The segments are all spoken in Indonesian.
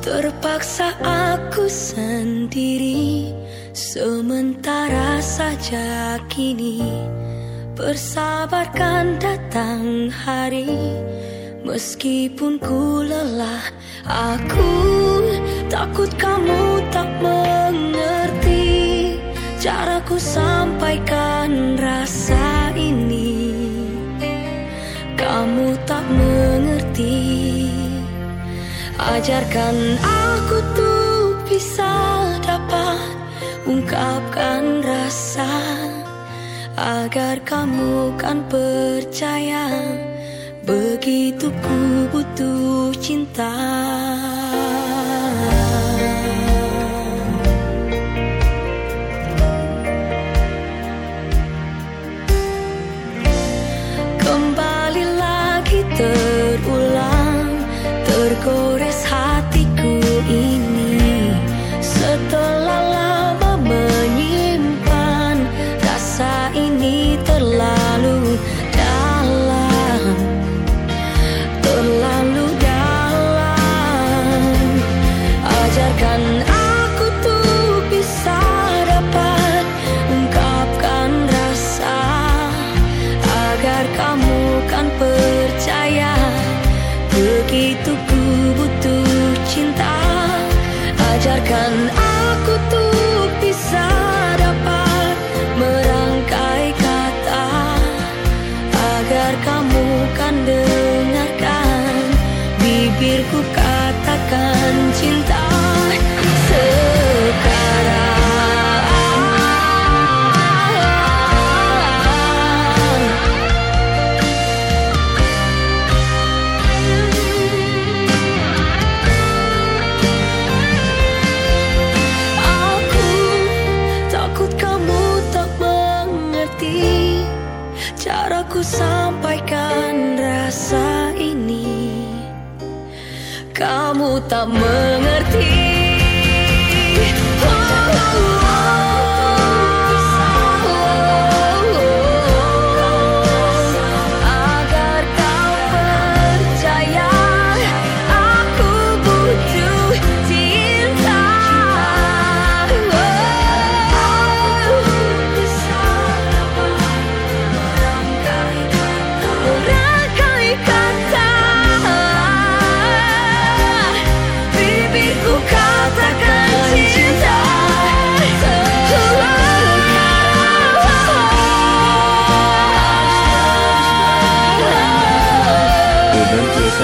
Terpaksa aku sendiri Sementara saja kini. Bersabarkan datang hari Meskipun ku lelah Aku takut kamu tak mengerti Caraku sampaikan rasa ini. Kamu tak mengerti Ajarkan aku tuh bisa dapat ungkapkan rasa Agar kamu kan percaya Begitu ku butuh cinta. Kembali lagi terulang Tergores Aku takut kamu tak mengerti Caraku sampaikan rasa ini Kamu tak mengerti. Agar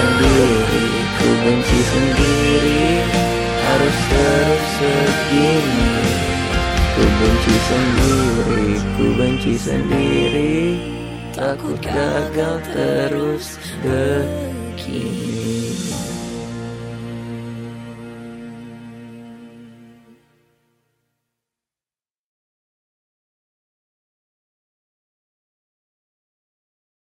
sendiri, ku benci sendiri Harus terus segini. Ku benci sendiri, ku benci sendiri. Takut gagal terus begini